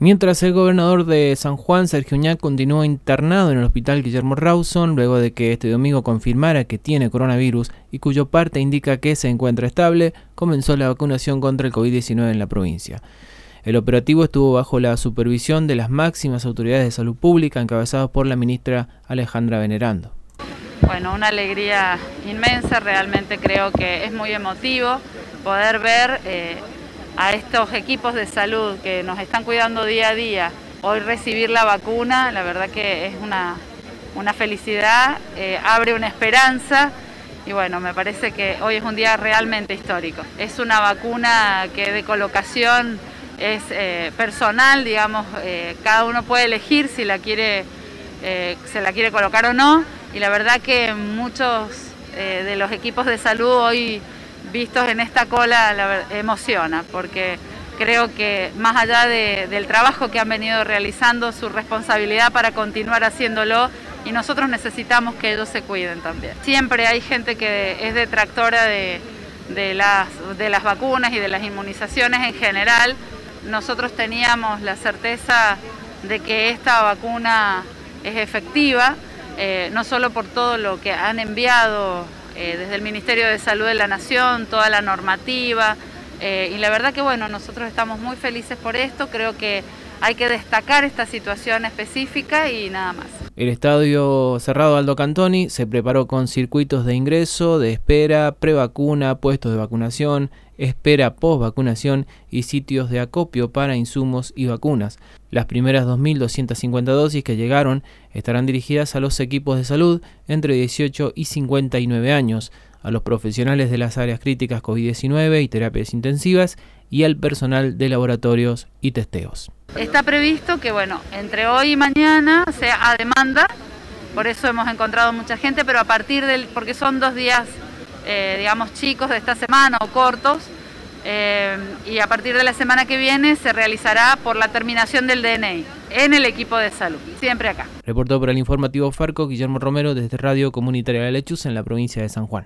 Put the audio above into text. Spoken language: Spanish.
Mientras el gobernador de San Juan, Sergio Uñac, continuó internado en el hospital Guillermo Rawson luego de que este domingo confirmara que tiene coronavirus y cuyo parte indica que se encuentra estable, comenzó la vacunación contra el COVID-19 en la provincia. El operativo estuvo bajo la supervisión de las máximas autoridades de salud pública encabezadas por la ministra Alejandra Venerando. Bueno, una alegría inmensa, realmente creo que es muy emotivo poder ver eh, a estos equipos de salud que nos están cuidando día a día, hoy recibir la vacuna, la verdad que es una, felicidad, eh, abre una esperanza y bueno, me parece que hoy es un día realmente histórico. Es una vacuna que de colocación es eh, personal, digamos, eh, cada uno puede elegir si la quiere, se la quiere colocar o no y la verdad que muchos de los equipos de salud hoy vistos en esta cola la, emociona, porque creo que más allá del trabajo que han venido realizando, su responsabilidad para continuar haciéndolo y nosotros necesitamos que ellos se cuiden también. Siempre hay gente que es detractora de, las, de las vacunas y de las inmunizaciones en general. Nosotros teníamos la certeza de que esta vacuna es efectiva, eh, no solo por todo lo que han enviado eh, desde el Ministerio de Salud de la Nación, toda la normativa. Eh, y la verdad que bueno, nosotros estamos muy felices por esto, creo que hay que destacar esta situación específica y nada más. El estadio cerrado Aldo Cantoni se preparó con circuitos de ingreso, de espera, prevacuna, puestos de vacunación, espera post-vacunación y sitios de acopio para insumos y vacunas. Las primeras 2.250 dosis que llegaron estarán dirigidas a los equipos de salud entre 18 y 59 años, a los profesionales de las áreas críticas COVID-19 y terapias intensivas y al personal de laboratorios y testeos. Está previsto que, bueno, entre hoy y mañana sea a demanda, por eso hemos encontrado mucha gente, pero a partir del, porque son dos días eh, digamos, chicos de esta semana o cortos. Eh, y a partir de la semana que viene se realizará por la terminación del DNI en el equipo de salud, siempre acá. Reportó para el informativo Farco Guillermo Romero desde Radio Comunitaria de Lechus en la provincia de San Juan.